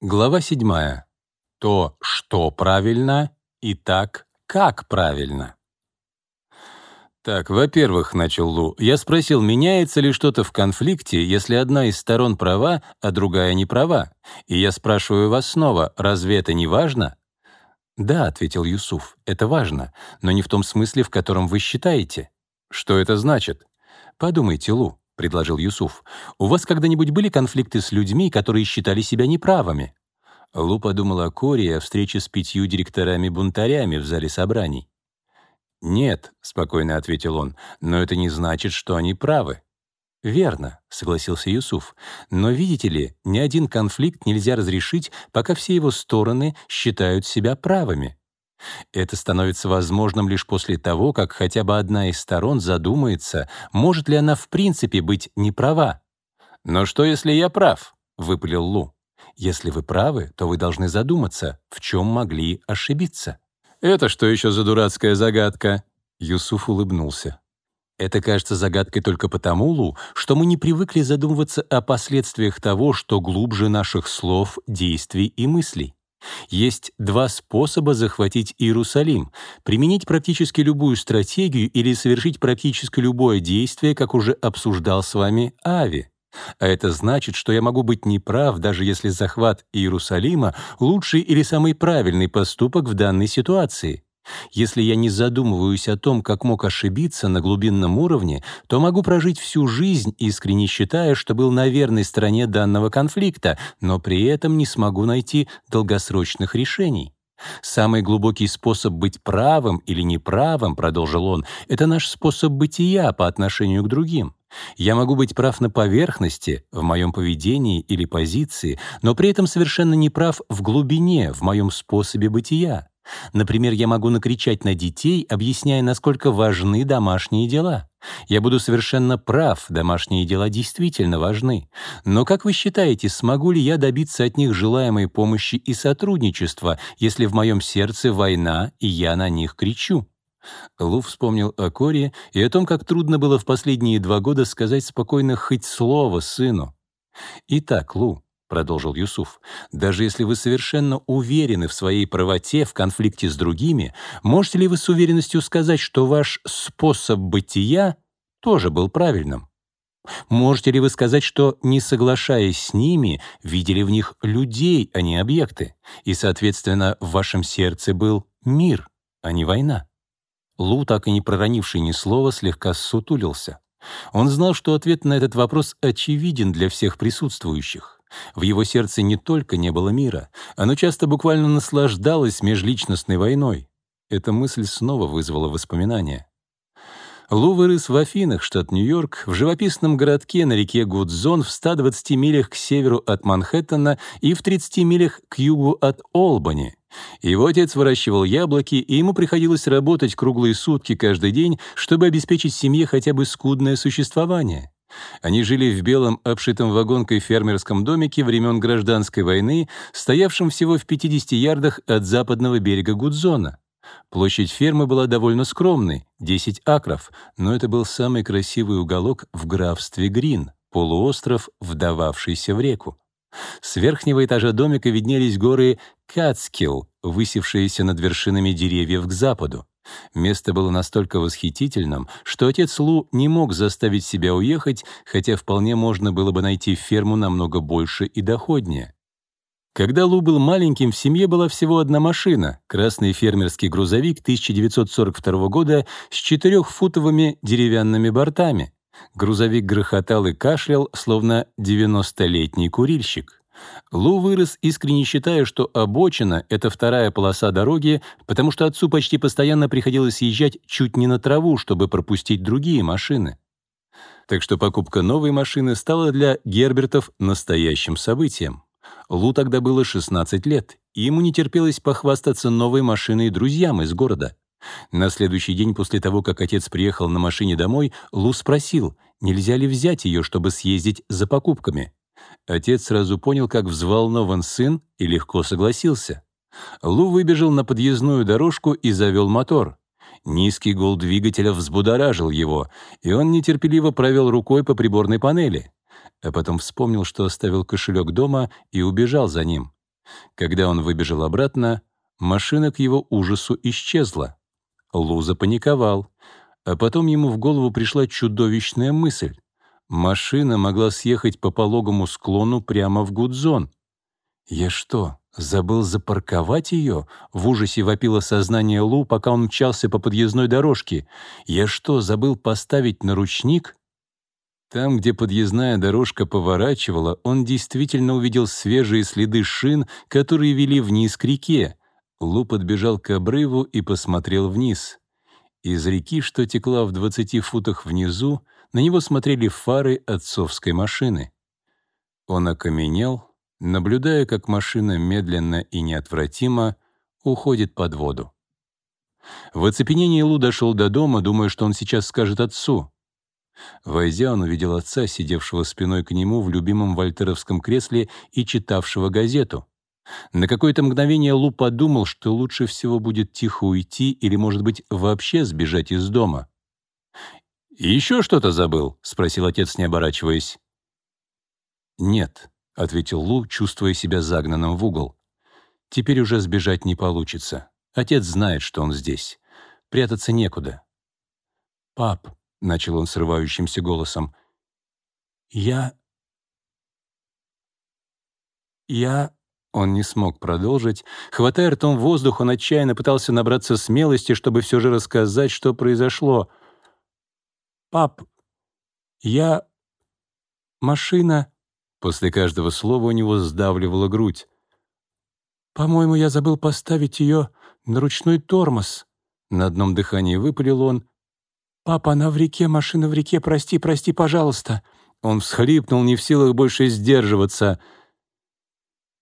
Глава 7. То, что правильно, и так, как правильно. «Так, во-первых, — начал Лу, — я спросил, меняется ли что-то в конфликте, если одна из сторон права, а другая не права? И я спрашиваю вас снова, разве это не важно?» «Да», — ответил Юсуф, — «это важно, но не в том смысле, в котором вы считаете». «Что это значит?» «Подумайте, Лу предложил Юсуф. «У вас когда-нибудь были конфликты с людьми, которые считали себя неправыми?» Лу подумал о Коре о встрече с пятью директорами-бунтарями в зале собраний. «Нет», — спокойно ответил он, — «но это не значит, что они правы». «Верно», — согласился Юсуф. «Но, видите ли, ни один конфликт нельзя разрешить, пока все его стороны считают себя правыми. Это становится возможным лишь после того, как хотя бы одна из сторон задумается, может ли она в принципе быть неправа. «Но что, если я прав?» — выпалил Лу. «Если вы правы, то вы должны задуматься, в чем могли ошибиться». «Это что еще за дурацкая загадка?» Юсуф улыбнулся. Это кажется загадкой только потому, Лу, что мы не привыкли задумываться о последствиях того, что глубже наших слов, действий и мыслей. Есть два способа захватить Иерусалим — применить практически любую стратегию или совершить практически любое действие, как уже обсуждал с вами Ави. А это значит, что я могу быть неправ, даже если захват Иерусалима — лучший или самый правильный поступок в данной ситуации. Если я не задумываюсь о том, как мог ошибиться на глубинном уровне, то могу прожить всю жизнь, искренне считая, что был на верной стороне данного конфликта, но при этом не смогу найти долгосрочных решений. «Самый глубокий способ быть правым или неправым, — продолжил он, — это наш способ бытия по отношению к другим. Я могу быть прав на поверхности, в моем поведении или позиции, но при этом совершенно не прав в глубине, в моем способе бытия. Например, я могу накричать на детей, объясняя, насколько важны домашние дела. Я буду совершенно прав, домашние дела действительно важны. Но как вы считаете, смогу ли я добиться от них желаемой помощи и сотрудничества, если в моем сердце война, и я на них кричу? Лу вспомнил о Коре и о том, как трудно было в последние два года сказать спокойно хоть слово сыну. «Итак, Лу, — продолжил Юсуф, «даже если вы совершенно уверены в своей правоте в конфликте с другими, можете ли вы с уверенностью сказать, что ваш способ бытия тоже был правильным? Можете ли вы сказать, что, не соглашаясь с ними, видели в них людей, а не объекты, и, соответственно, в вашем сердце был мир, а не война?» Лу, так и не проронивший ни слова, слегка ссутулился. Он знал, что ответ на этот вопрос очевиден для всех присутствующих. В его сердце не только не было мира, оно часто буквально наслаждалось межличностной войной. Эта мысль снова вызвала воспоминания. Лу вырос в Афинах, штат Нью-Йорк, в живописном городке на реке Гудзон в 120 милях к северу от Манхэттена и в 30 милях к югу от Олбани. Его отец выращивал яблоки, и ему приходилось работать круглые сутки каждый день, чтобы обеспечить семье хотя бы скудное существование. Они жили в белом, обшитом вагонкой фермерском домике времен Гражданской войны, стоявшем всего в 50 ярдах от западного берега Гудзона. Площадь фермы была довольно скромной — 10 акров, но это был самый красивый уголок в графстве Грин, полуостров, вдававшийся в реку. С верхнего этажа домика виднелись горы Кацкилл, высевшиеся над вершинами деревьев к западу. Место было настолько восхитительным, что отец Лу не мог заставить себя уехать, хотя вполне можно было бы найти ферму намного больше и доходнее. Когда Лу был маленьким, в семье была всего одна машина — красный фермерский грузовик 1942 года с четырехфутовыми деревянными бортами. Грузовик грохотал и кашлял, словно 90-летний курильщик. Лу вырос, искренне считая, что обочина — это вторая полоса дороги, потому что отцу почти постоянно приходилось съезжать чуть не на траву, чтобы пропустить другие машины. Так что покупка новой машины стала для Гербертов настоящим событием. Лу тогда было 16 лет, и ему не терпелось похвастаться новой машиной друзьям из города. На следующий день после того, как отец приехал на машине домой, Лу спросил, нельзя ли взять ее, чтобы съездить за покупками. Отец сразу понял, как взволнован сын, и легко согласился. Лу выбежал на подъездную дорожку и завел мотор. Низкий гул двигателя взбудоражил его, и он нетерпеливо провел рукой по приборной панели. А потом вспомнил, что оставил кошелек дома, и убежал за ним. Когда он выбежал обратно, машина к его ужасу исчезла. Лу запаниковал, а потом ему в голову пришла чудовищная мысль. Машина могла съехать по пологому склону прямо в Гудзон. «Я что, забыл запарковать ее?» — в ужасе вопило сознание Лу, пока он мчался по подъездной дорожке. «Я что, забыл поставить на ручник?» Там, где подъездная дорожка поворачивала, он действительно увидел свежие следы шин, которые вели вниз к реке. Лу подбежал к обрыву и посмотрел вниз. Из реки, что текла в 20 футах внизу, на него смотрели фары отцовской машины. Он окаменел, наблюдая, как машина медленно и неотвратимо уходит под воду. В оцепенении Лу дошел до дома, думая, что он сейчас скажет отцу. Войдя, он увидел отца, сидевшего спиной к нему в любимом вольтеровском кресле и читавшего газету. На какое-то мгновение Лу подумал, что лучше всего будет тихо уйти или, может быть, вообще сбежать из дома. «Еще что-то забыл?» — спросил отец, не оборачиваясь. «Нет», — ответил Лу, чувствуя себя загнанным в угол. «Теперь уже сбежать не получится. Отец знает, что он здесь. Прятаться некуда». «Пап», — начал он срывающимся голосом, — «я... я...» Он не смог продолжить. Хватая ртом воздух, он отчаянно пытался набраться смелости, чтобы все же рассказать, что произошло. «Пап, я... машина...» После каждого слова у него сдавливала грудь. «По-моему, я забыл поставить ее на ручной тормоз». На одном дыхании выпалил он. «Папа, она в реке, машина в реке, прости, прости, пожалуйста». Он всхлипнул, не в силах больше сдерживаться —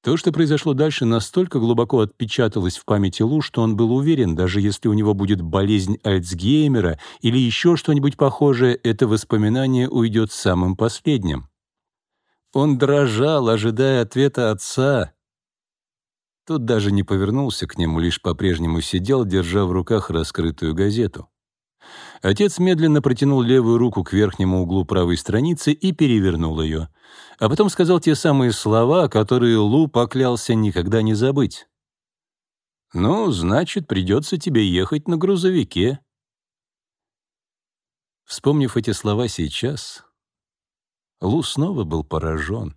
то, что произошло дальше, настолько глубоко отпечаталось в памяти Лу, что он был уверен, даже если у него будет болезнь Альцгеймера или еще что-нибудь похожее, это воспоминание уйдет самым последним. Он дрожал, ожидая ответа отца. Тот даже не повернулся к нему, лишь по-прежнему сидел, держа в руках раскрытую газету. Отец медленно протянул левую руку к верхнему углу правой страницы и перевернул ее, а потом сказал те самые слова, которые Лу поклялся никогда не забыть. «Ну, значит, придется тебе ехать на грузовике». Вспомнив эти слова сейчас, Лу снова был поражен.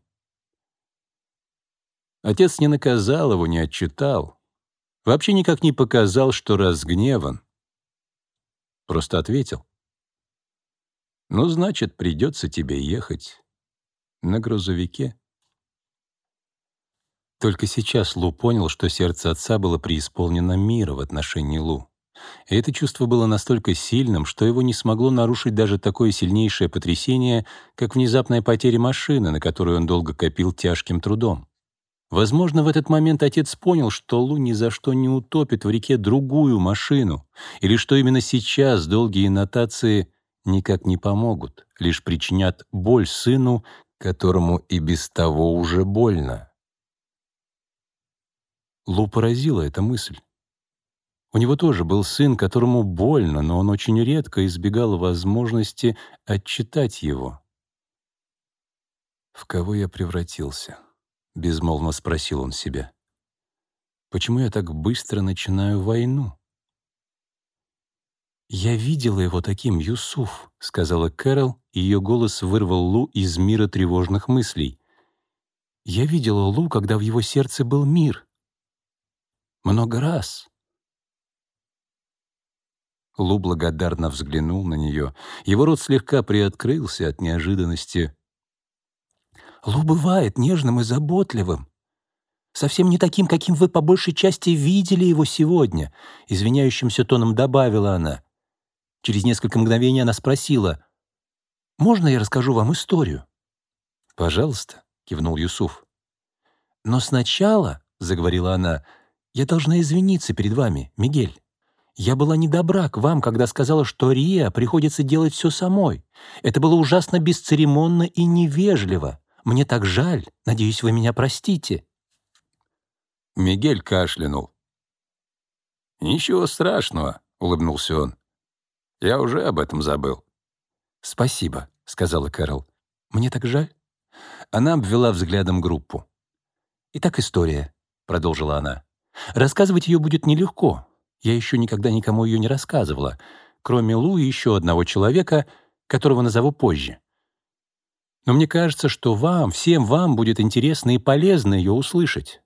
Отец не наказал его, не отчитал, вообще никак не показал, что разгневан. Просто ответил. «Ну, значит, придется тебе ехать на грузовике». Только сейчас Лу понял, что сердце отца было преисполнено мира в отношении Лу. И это чувство было настолько сильным, что его не смогло нарушить даже такое сильнейшее потрясение, как внезапная потеря машины, на которую он долго копил тяжким трудом. Возможно, в этот момент отец понял, что Лу ни за что не утопит в реке другую машину, или что именно сейчас долгие нотации никак не помогут, лишь причинят боль сыну, которому и без того уже больно. Лу поразила эта мысль. У него тоже был сын, которому больно, но он очень редко избегал возможности отчитать его. В кого я превратился? — безмолвно спросил он себя. «Почему я так быстро начинаю войну?» «Я видела его таким, Юсуф», — сказала Кэрол, и ее голос вырвал Лу из мира тревожных мыслей. «Я видела Лу, когда в его сердце был мир. Много раз». Лу благодарно взглянул на нее. Его рот слегка приоткрылся от неожиданности. Лу бывает нежным и заботливым. Совсем не таким, каким вы по большей части видели его сегодня», — извиняющимся тоном добавила она. Через несколько мгновений она спросила, «Можно я расскажу вам историю?» «Пожалуйста», — кивнул Юсуф. «Но сначала», — заговорила она, — «я должна извиниться перед вами, Мигель. Я была недобра к вам, когда сказала, что Рия приходится делать все самой. Это было ужасно бесцеремонно и невежливо. Мне так жаль. Надеюсь, вы меня простите». Мигель кашлянул. «Ничего страшного», — улыбнулся он. «Я уже об этом забыл». «Спасибо», — сказала Кэрол. «Мне так жаль». Она обвела взглядом группу. «Итак, история. продолжила она. «Рассказывать ее будет нелегко. Я еще никогда никому ее не рассказывала, кроме Лу и еще одного человека, которого назову позже. Но мне кажется, что вам, всем вам будет интересно и полезно ее услышать.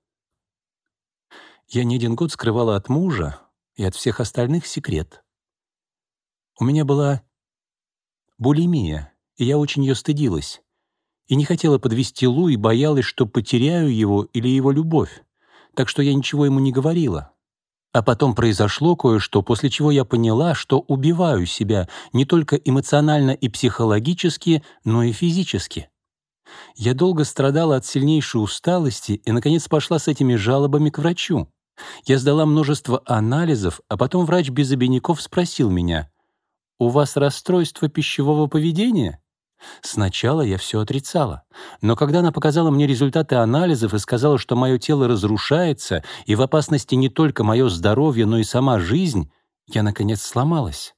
Я не один год скрывала от мужа и от всех остальных секрет. У меня была булимия, и я очень ее стыдилась. И не хотела подвести Лу и боялась, что потеряю его или его любовь. Так что я ничего ему не говорила. А потом произошло кое-что, после чего я поняла, что убиваю себя не только эмоционально и психологически, но и физически. Я долго страдала от сильнейшей усталости и, наконец, пошла с этими жалобами к врачу. Я сдала множество анализов, а потом врач без обиняков спросил меня, «У вас расстройство пищевого поведения?» Сначала я все отрицала, но когда она показала мне результаты анализов и сказала, что мое тело разрушается и в опасности не только мое здоровье, но и сама жизнь, я, наконец, сломалась.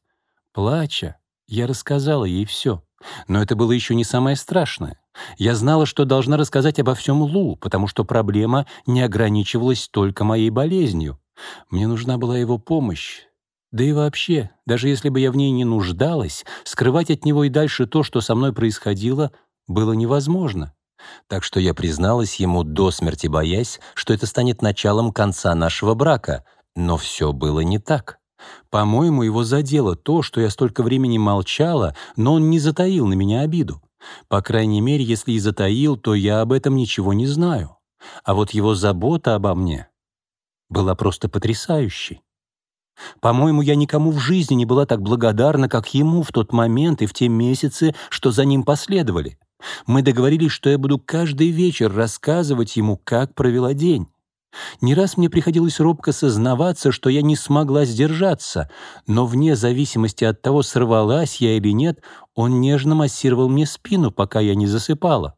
Плача, я рассказала ей все. Но это было еще не самое страшное. Я знала, что должна рассказать обо всем Лу, потому что проблема не ограничивалась только моей болезнью. Мне нужна была его помощь, да и вообще, даже если бы я в ней не нуждалась, скрывать от него и дальше то, что со мной происходило, было невозможно. Так что я призналась ему до смерти, боясь, что это станет началом конца нашего брака. Но все было не так. По-моему, его задело то, что я столько времени молчала, но он не затаил на меня обиду. По крайней мере, если и затаил, то я об этом ничего не знаю. А вот его забота обо мне была просто потрясающей. По-моему, я никому в жизни не была так благодарна, как ему в тот момент и в те месяцы, что за ним последовали. Мы договорились, что я буду каждый вечер рассказывать ему, как провела день. Не раз мне приходилось робко сознаваться, что я не смогла сдержаться, но вне зависимости от того, сорвалась я или нет, он нежно массировал мне спину, пока я не засыпала.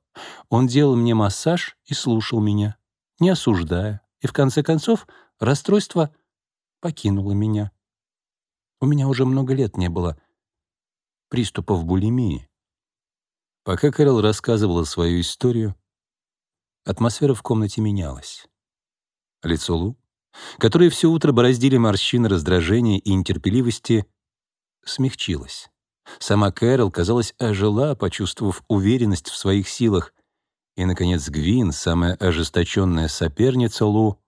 Он делал мне массаж и слушал меня, не осуждая. И в конце концов расстройство — покинула меня. У меня уже много лет не было приступов булимии. Пока Кэрол рассказывала свою историю, атмосфера в комнате менялась. Лицо Лу, которое все утро бороздили морщины раздражения и нетерпеливости, смягчилось. Сама Кэрол, казалось, ожила, почувствовав уверенность в своих силах. И, наконец, Гвин, самая ожесточенная соперница Лу,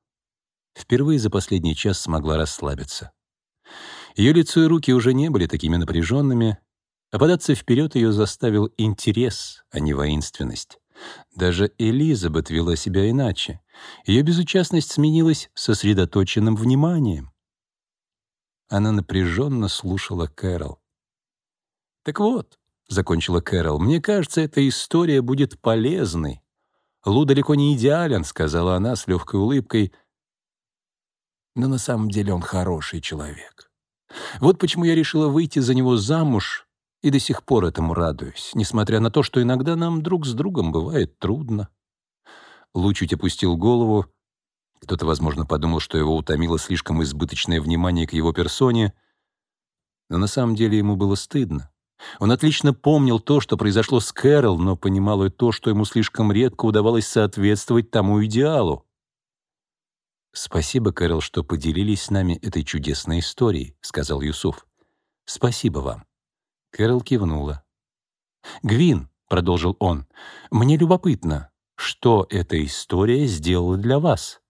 впервые за последний час смогла расслабиться. Ее лицо и руки уже не были такими напряженными, а податься вперед ее заставил интерес, а не воинственность. Даже Элизабет вела себя иначе. Ее безучастность сменилась сосредоточенным вниманием. Она напряженно слушала Кэрол. «Так вот», — закончила Кэрол, — «мне кажется, эта история будет полезной». «Лу далеко не идеален», — сказала она с легкой улыбкой, — но на самом деле он хороший человек. Вот почему я решила выйти за него замуж и до сих пор этому радуюсь, несмотря на то, что иногда нам друг с другом бывает трудно. Лу чуть опустил голову. Кто-то, возможно, подумал, что его утомило слишком избыточное внимание к его персоне, но на самом деле ему было стыдно. Он отлично помнил то, что произошло с Кэрол, но понимал и то, что ему слишком редко удавалось соответствовать тому идеалу. «Спасибо, Кэрол, что поделились с нами этой чудесной историей», — сказал Юсуф. «Спасибо вам». Кэрол кивнула. «Гвин», — продолжил он, — «мне любопытно, что эта история сделала для вас?»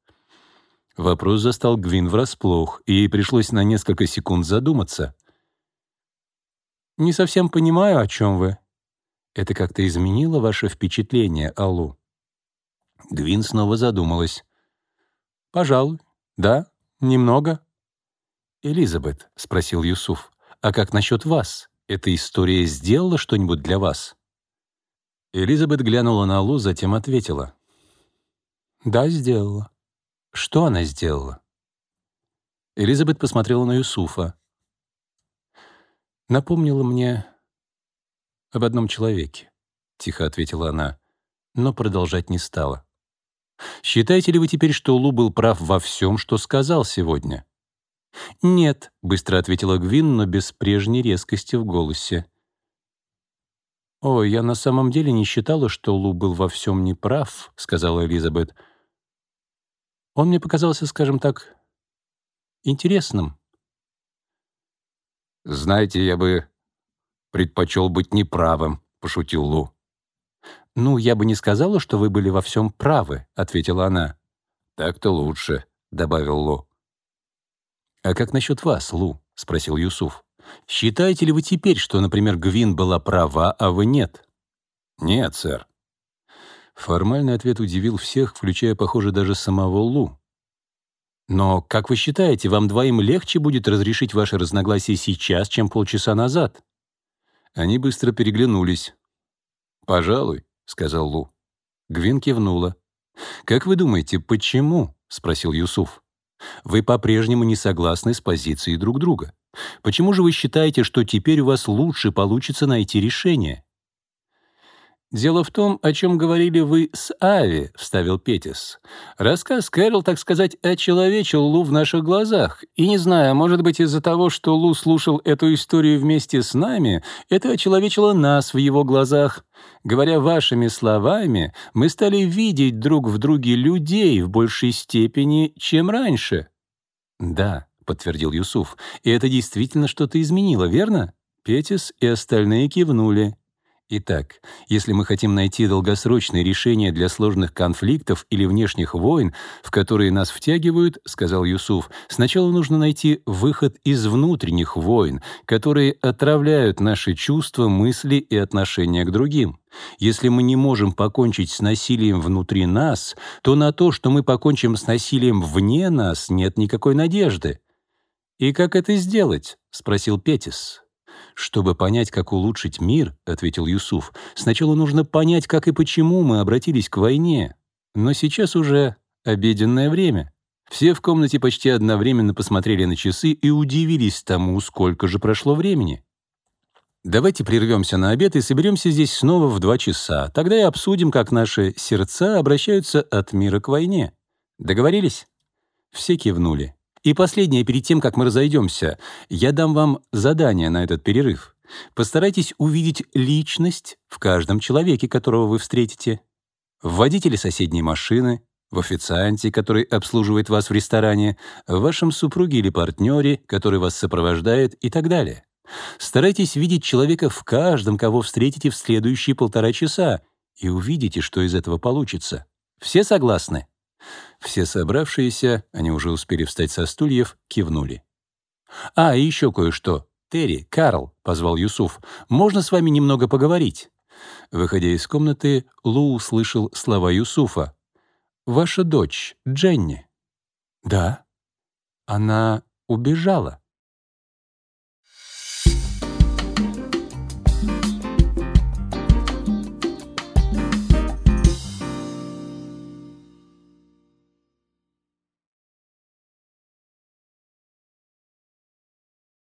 Вопрос застал Гвин врасплох, и ей пришлось на несколько секунд задуматься. «Не совсем понимаю, о чем вы. Это как-то изменило ваше впечатление, Аллу?» Гвин снова задумалась. «Пожалуй. Да, немного». «Элизабет», — спросил Юсуф, «а как насчет вас? Эта история сделала что-нибудь для вас?» Элизабет глянула на Аллу, затем ответила. «Да, сделала». «Что она сделала?» Элизабет посмотрела на Юсуфа. «Напомнила мне об одном человеке», — тихо ответила она, но продолжать не стала. Считаете ли вы теперь, что Лу был прав во всем, что сказал сегодня?» «Нет», — быстро ответила Гвин, но без прежней резкости в голосе. «О, я на самом деле не считала, что Лу был во всем неправ», — сказала Элизабет. Он мне показался, скажем так, интересным. «Знаете, я бы предпочел быть неправым», — пошутил Лу. «Ну, я бы не сказала, что вы были во всем правы», — ответила она. «Так-то лучше», — добавил Лу. «А как насчет вас, Лу?» — спросил Юсуф. «Считаете ли вы теперь, что, например, Гвин была права, а вы нет?» «Нет, сэр». Формальный ответ удивил всех, включая, похоже, даже самого Лу. «Но, как вы считаете, вам двоим легче будет разрешить ваши разногласия сейчас, чем полчаса назад?» Они быстро переглянулись. «Пожалуй», — сказал Лу. Гвин кивнула. «Как вы думаете, почему?» — спросил Юсуф. «Вы по-прежнему не согласны с позицией друг друга. Почему же вы считаете, что теперь у вас лучше получится найти решение?» «Дело в том, о чем говорили вы с Ави», — вставил Петис. «Рассказ Кэрол, так сказать, очеловечил Лу в наших глазах. И не знаю, может быть, из-за того, что Лу слушал эту историю вместе с нами, это очеловечило нас в его глазах. Говоря вашими словами, мы стали видеть друг в друге людей в большей степени, чем раньше». «Да», — подтвердил Юсуф, — «и это действительно что-то изменило, верно?» Петис и остальные кивнули. Итак, если мы хотим найти долгосрочные решения для сложных конфликтов или внешних войн, в которые нас втягивают, сказал Юсуф, сначала нужно найти выход из внутренних войн, которые отравляют наши чувства, мысли и отношения к другим. Если мы не можем покончить с насилием внутри нас, то на то, что мы покончим с насилием вне нас, нет никакой надежды. «И как это сделать?» — спросил Петис. «Чтобы понять, как улучшить мир», — ответил Юсуф, «сначала нужно понять, как и почему мы обратились к войне. Но сейчас уже обеденное время». Все в комнате почти одновременно посмотрели на часы и удивились тому, сколько же прошло времени. «Давайте прервемся на обед и соберемся здесь снова в два часа. Тогда и обсудим, как наши сердца обращаются от мира к войне. Договорились?» Все кивнули. И последнее, перед тем, как мы разойдемся, я дам вам задание на этот перерыв. Постарайтесь увидеть личность в каждом человеке, которого вы встретите. В водителе соседней машины, в официанте, который обслуживает вас в ресторане, в вашем супруге или партнере, который вас сопровождает и так далее. Старайтесь видеть человека в каждом, кого встретите в следующие полтора часа, и увидите, что из этого получится. Все согласны? Все собравшиеся, они уже успели встать со стульев, кивнули. «А, и еще кое-что. Терри, Карл», — позвал Юсуф, — «можно с вами немного поговорить?» Выходя из комнаты, Лу услышал слова Юсуфа. «Ваша дочь, Дженни». «Да». «Она убежала».